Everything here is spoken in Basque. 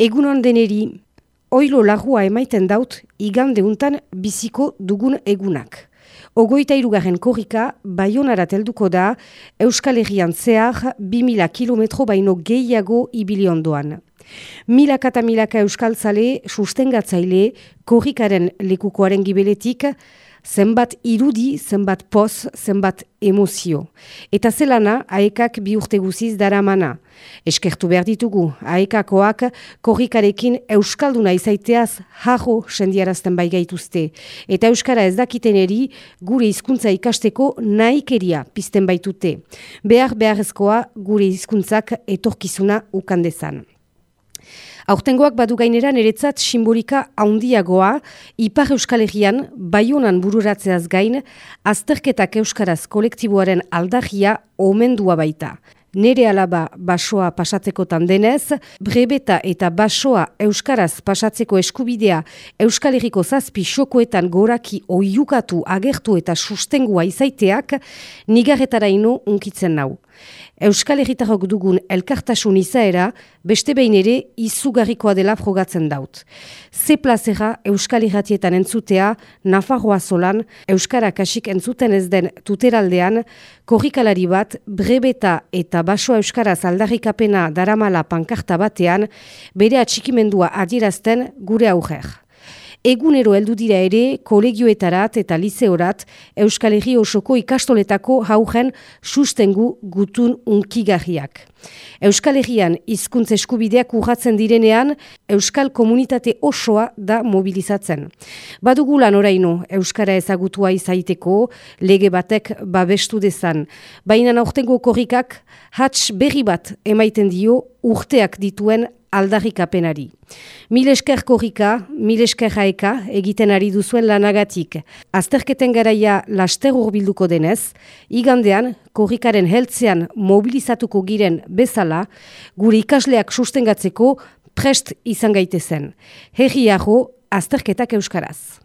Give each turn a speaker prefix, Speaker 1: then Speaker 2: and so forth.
Speaker 1: Egunon deneri, oilo lagua emaiten daut igande untan biziko dugun egunak. Ogoita irugarren korrika, baionara telduko da, Euskal Herrian zehar, 2000 kilometro baino gehiago ibili ondoan. Milaka eta milaka Euskal Zale sustengatzaile korrikaren lekukoaren gibeletik, zenbat irudi, zenbat poz, zenbat emozio. Eta zelana, aekak bi urte guziz daramana. Eskertu behar ditugu, aekakoak korrikarekin Euskalduna izaiteaz jarro sendiarazten bai gaituzte. Eta Euskara ez dakiten eri, gure hizkuntza ikasteko nahikeria pizten baitute. Behar beharrezkoa gure hizkuntzak etorkizuna ukandezan. Aurtengoak badu gainera niretzat simbolika haundiagoa, Ipar Euskal Herrian, baionan bururatzeaz gain, azterketak Euskaraz kolektiboaren aldagia omendua baita. Nere alaba basoa pasatzeko tandenez, brebeta eta basoa Euskaraz pasatzeko eskubidea Euskal Herriko zazpi xokoetan goraki oiukatu agertu eta sustengua izaiteak, nigarretara ino unkitzen nau. Euskal Herritarok dugun elkartasun izaera, beste behin ere izugarrikoa dela frogatzen daut. Ze plazera Euskal Herratietan entzutea, Nafarroa solan, Euskara kasik entzuten ez den tuteraldean, korrikalari bat, brebeta eta basoa Euskaraz aldarrikapena daramala pankarta batean, bere atxikimendua adierazten gure aurrer. Egunero heldu dira ere kolegioetarat eta liseorat Euskal Herri osoko ikastoletako haugen sustengu gutun unkigarriak. Euskal Herrian hizkuntza eskubideak urratzen direnean, Euskal komunitate osoa da mobilizatzen. Badugu lan oraino, Euskara ezagutua izaiteko, lege batek babestu dezan. Baina aurtengo korrikak, hats berri bat emaiten dio urteak dituen aldarrikapenari. Mil esker korrika, mil esker jaeka egiten ari duzuen lanagatik. Azterketen garaia laster urbilduko denez, igandean korrikaren heltzean mobilizatuko giren bezala, gure ikasleak sustengatzeko prest izan gaitezen. Herriago, azterketak euskaraz.